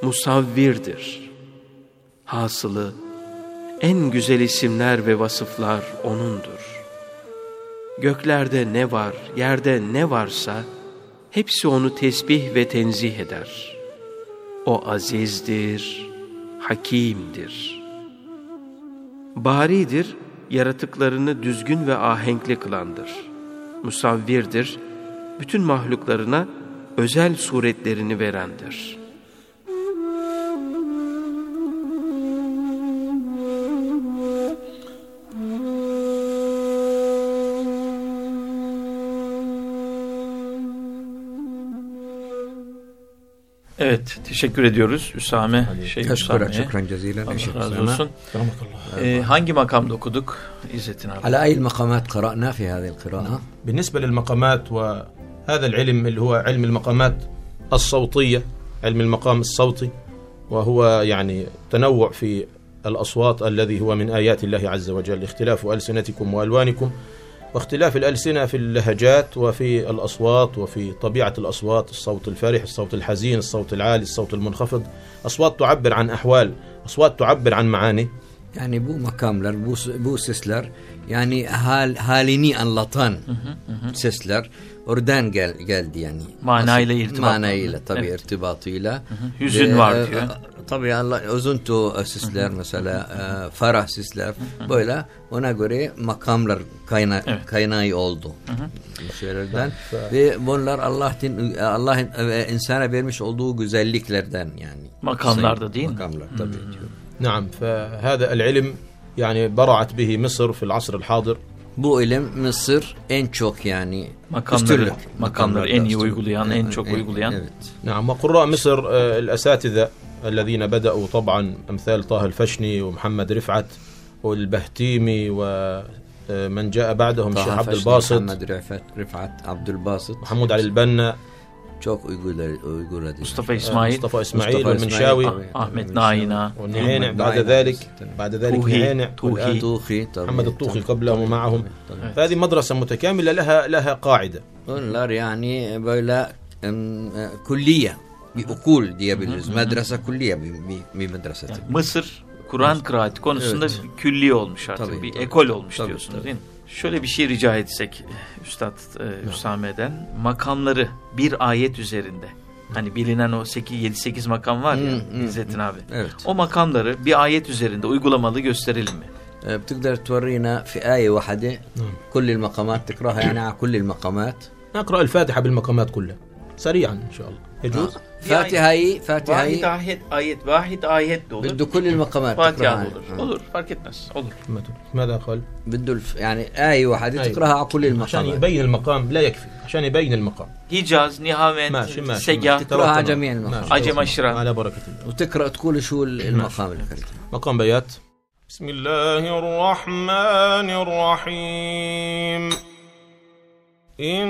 Speaker 6: Musavvirdir. Hasılı, en güzel isimler ve vasıflar O'nundur. Göklerde ne var, yerde ne varsa Hepsi onu tesbih ve tenzih eder. O azizdir, hakimdir. Baridir, yaratıklarını düzgün ve ahenkli kılandır. Musavvirdir, bütün mahluklarına özel suretlerini verendir.
Speaker 1: Evet, teşekkür ediyoruz Üsame. Şey,
Speaker 2: Şükran,
Speaker 1: Üsame'ye.
Speaker 2: şükran cezilen.
Speaker 1: Allah razı
Speaker 2: Üsame.
Speaker 1: olsun. Ee, hangi makamda okuduk İzzettin abi?
Speaker 2: على أي المقامات قرأنا في هذه القراءة؟
Speaker 4: بالنسبة للمقامات وهذا العلم اللي هو علم المقامات الصوتية علم المقام الصوتي وهو يعني تنوع في الأصوات الذي هو من آيات الله عز وجل اختلاف ألسنتكم وألوانكم واختلاف الألسنة في اللهجات وفي الأصوات وفي طبيعة الأصوات الصوت الفرح الصوت الحزين الصوت العالي الصوت المنخفض. أصوات تعبر عن أحوال أصوات تعبر عن معاني.
Speaker 2: Yani bu makamlar, bu, bu sesler yani hal, halini anlatan sesler oradan gel, geldi yani.
Speaker 1: Manayla
Speaker 2: Asıl-
Speaker 1: irtibatlı.
Speaker 2: Manayla tabii
Speaker 1: Evet.
Speaker 2: irtibatıyla.
Speaker 1: Hüzün
Speaker 2: Ve,
Speaker 1: var
Speaker 2: e,
Speaker 1: diyor.
Speaker 2: e, Tabii Allah üzüntü sesler mesela e, ferah sesler böyle ona göre makamlar kayna,
Speaker 1: Evet.
Speaker 2: kaynağı oldu. Bu şeylerden ve bunlar Allah'ın Allah'ın e, insana vermiş olduğu güzelliklerden yani.
Speaker 1: Makamlarda değil mi?
Speaker 2: Makamlar tabii diyor.
Speaker 4: نعم فهذا العلم يعني برعت به مصر في العصر الحاضر
Speaker 2: bu ilim Mısır en çok yani
Speaker 1: makamları, makamları en iyi uygulayan, en,
Speaker 2: en
Speaker 1: çok
Speaker 2: en,
Speaker 1: uygulayan.
Speaker 2: En,
Speaker 4: evet. Ama Kurra Mısır el الذين بدأوا طبعا أمثال طه الفشني ومحمد رفعت والبهتيمي ومن جاء بعدهم الشيخ عبد الباسط
Speaker 2: محمد رفعت عبد الباسط
Speaker 4: محمود علي البنا
Speaker 2: çok uyguladı. uyguladı.
Speaker 1: Mustafa İsmail,
Speaker 4: مصطفى إسماعيل
Speaker 2: مصطفى
Speaker 4: والمنشاوي
Speaker 2: إسماعيل.
Speaker 1: Ahmet Naina,
Speaker 4: والنهينع بعد. ذلك بعد ذلك
Speaker 1: توهي.
Speaker 4: نهينع
Speaker 1: توهي.
Speaker 4: والآن
Speaker 2: tabii.
Speaker 4: محمد الطوخي قبلهم ومعهم. فهذه مدرسة متكاملة لها لها قاعدة
Speaker 2: Onlar yani böyle em, e, külliye bir okul diyebiliriz. Medrese külliye bir, bir, bir medrese. tabii.
Speaker 1: Mısır Kur'an kıraati konusunda
Speaker 2: Evet.
Speaker 1: külliye olmuş artık.
Speaker 2: Tabii,
Speaker 1: bir
Speaker 2: tabii.
Speaker 1: ekol olmuş
Speaker 2: Tabii,
Speaker 1: diyorsunuz
Speaker 2: tabii.
Speaker 1: değil mi? Şöyle bir şey rica etsek Üstad e, Üsame'den makamları bir ayet üzerinde hani bilinen o 8 7 8 makam var ya
Speaker 2: Hı, hı,
Speaker 1: İzzettin abi.
Speaker 2: Evet.
Speaker 1: O makamları bir ayet üzerinde uygulamalı gösterelim mi?
Speaker 2: آه، بتقدر تورينا في آية واحدة كل المقامات تقراها يعني على كل المقامات
Speaker 4: نقرأ الفاتحة بالمقامات كلها سريعا إن شاء الله يجوز
Speaker 2: فاتحة فاتحة
Speaker 1: Vahid ayet, ayet, vahid ayet de olur.
Speaker 2: بده كل المقامات
Speaker 1: Fatiha olur. Olur, fark etmez. Olur.
Speaker 4: ماذا قال؟
Speaker 2: بده الف... يعني آية واحدة. تقرأها على كل
Speaker 4: عشان
Speaker 2: المقامات
Speaker 4: يبين المقام لا يكفي عشان يبين المقام
Speaker 1: Hicaz, Nihamet,
Speaker 4: ماشي ماشي.
Speaker 2: تقرأها على. جميع المقامات.
Speaker 1: Acem Aşıran.
Speaker 4: على بركة الله
Speaker 2: وتقرأ تقول شو المقام اللي قلته
Speaker 4: مقام بيات
Speaker 9: بسم الله الرحمن الرحيم إن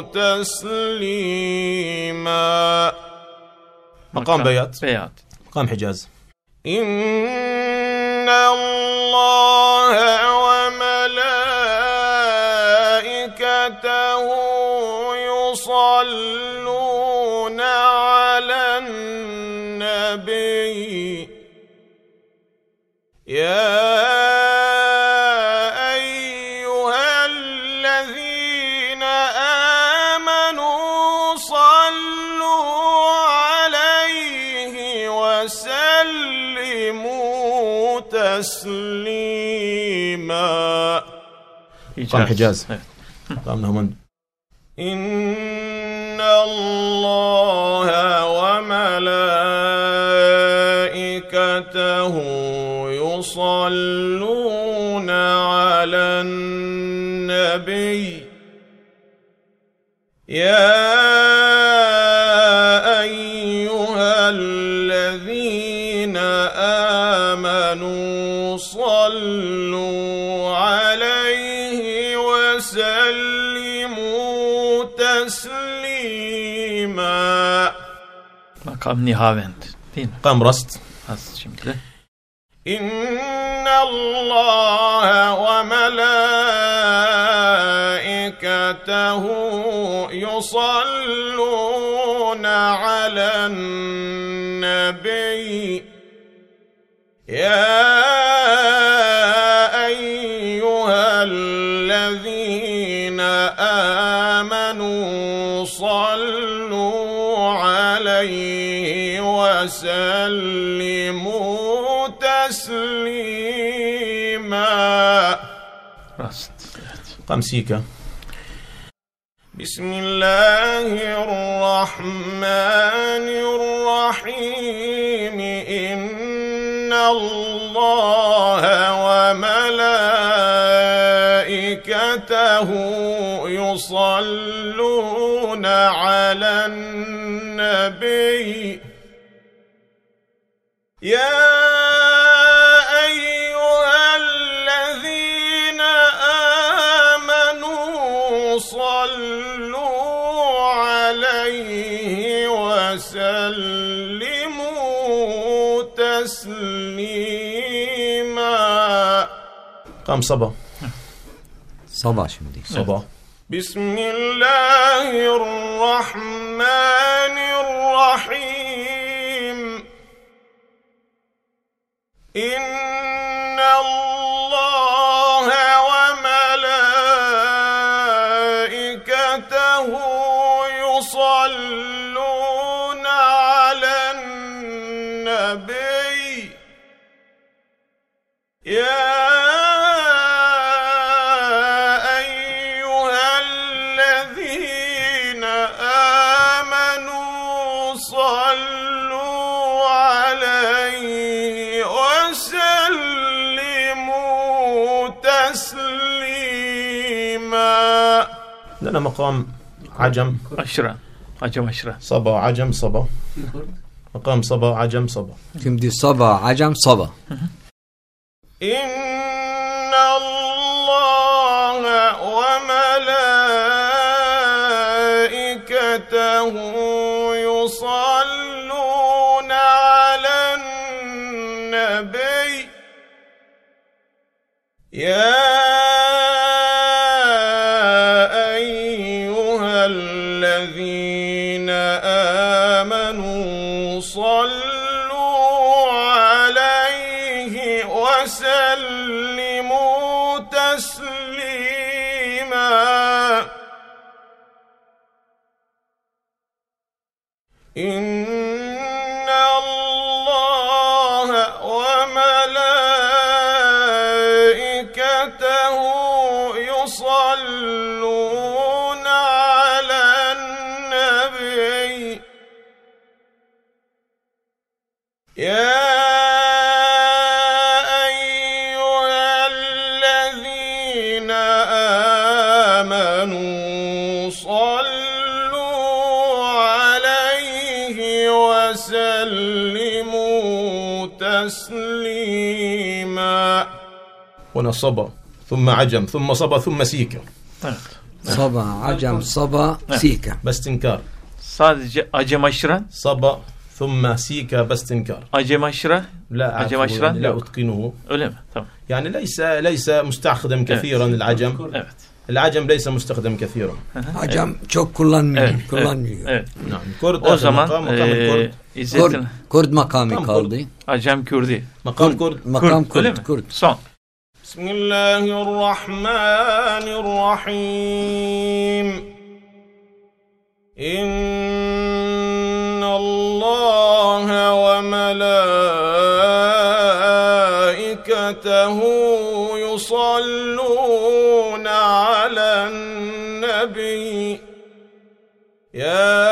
Speaker 9: تسليما
Speaker 4: مقام بيات
Speaker 1: Beyat.
Speaker 4: مقام حجاز.
Speaker 9: إن الله وملائكته يصلون على النبي. يا تسليما.
Speaker 4: حجاز. نهمند
Speaker 9: إن الله وملائكته يصلون على النبي. يا
Speaker 1: Makam Nihavend. Değil mi?
Speaker 10: رست
Speaker 1: Az şimdi de.
Speaker 4: إن الله وملائكته يصلون على النبي يا وسلموا تسليما
Speaker 1: Rast. Evet.
Speaker 10: مقام سيكا
Speaker 4: بسم الله الرحمن الرحيم إن الله وملائكته يصلون على النبي يا أيها الذين آمنوا صلوا عليه وسلموا تسليما.
Speaker 10: مقام صبا.
Speaker 2: Sabah şimdi.
Speaker 10: صبا.
Speaker 4: بسم الله الرحمن الرحيم. إن
Speaker 10: لنا مقام عجم
Speaker 1: Aşıra. Acem aşıra.
Speaker 10: صبا عجم صبا مقام صبا عجم صبا
Speaker 2: Şimdi sabah, acam sabah.
Speaker 4: إن الله وملائكته يصلون على النبي يا
Speaker 10: هنا صبا ثم عجم ثم صبا ثم سيكا.
Speaker 1: طيب.
Speaker 2: صبا عجم نعم. صبا نعم. سيكا.
Speaker 10: باستنكار
Speaker 1: صاد عجم اشرا
Speaker 10: صبا ثم سيكا باستنكار
Speaker 1: عجم اشرا
Speaker 10: لا
Speaker 1: عجم
Speaker 10: اشرا لا أتقنه.
Speaker 1: علم طيب.
Speaker 10: يعني ليس ليس مستخدم إيه. كثيرا العجم.
Speaker 1: إيه.
Speaker 10: العجم ليس مستخدم كثيرا.
Speaker 2: إيه. عجم çok kullanmıyor kullanmıyor
Speaker 10: نعم. كرد مقام
Speaker 1: zaman
Speaker 2: kurd kurd makamı kaldı
Speaker 1: acem kurdi
Speaker 10: مقام كرد
Speaker 2: makam kurd kurd
Speaker 1: son
Speaker 4: بسم الله الرحمن الرحيم. إن الله وملائكته يصلون على النبي. يا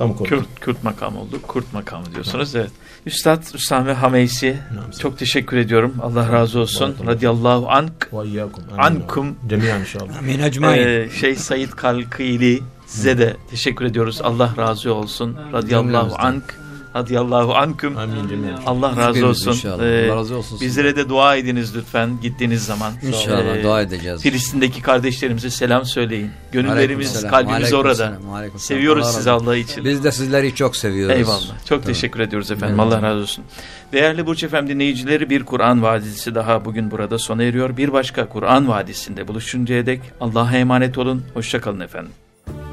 Speaker 10: makam kurduk.
Speaker 1: Kürt, Kürt makam olduk. Kurt makamı diyorsunuz. Evet. evet. Üstad Üsame Hameysi evet. çok teşekkür ediyorum. Allah razı olsun. Radiyallahu ank. Ankum.
Speaker 10: Cemiyen inşallah.
Speaker 2: Amin ecmain.
Speaker 1: Ee, şey Said Kalkili size de teşekkür ediyoruz. Allah razı olsun. Radiyallahu ank. Radiyallahu anküm.
Speaker 4: Amin.
Speaker 1: Allah razı olsun.
Speaker 2: inşallah.
Speaker 1: Ee,
Speaker 2: Allah razı olsun
Speaker 1: bizlere de dua ediniz lütfen gittiğiniz zaman.
Speaker 2: İnşallah
Speaker 1: Ee,
Speaker 2: dua edeceğiz.
Speaker 1: Filistin'deki kardeşlerimize selam söyleyin. Gönüllerimiz, kalbimiz orada. Seviyoruz
Speaker 2: Allah
Speaker 1: sizi. Allah için.
Speaker 2: Biz de sizleri çok seviyoruz.
Speaker 1: Eyvallah. Çok teşekkür ediyoruz efendim.
Speaker 2: Evet.
Speaker 1: Allah razı olsun. Değerli Burç Efem dinleyicileri bir Kur'an Vadisi daha bugün burada sona eriyor. Bir başka Kur'an Vadisi'nde buluşuncaya dek Allah'a emanet olun. Hoşçakalın efendim.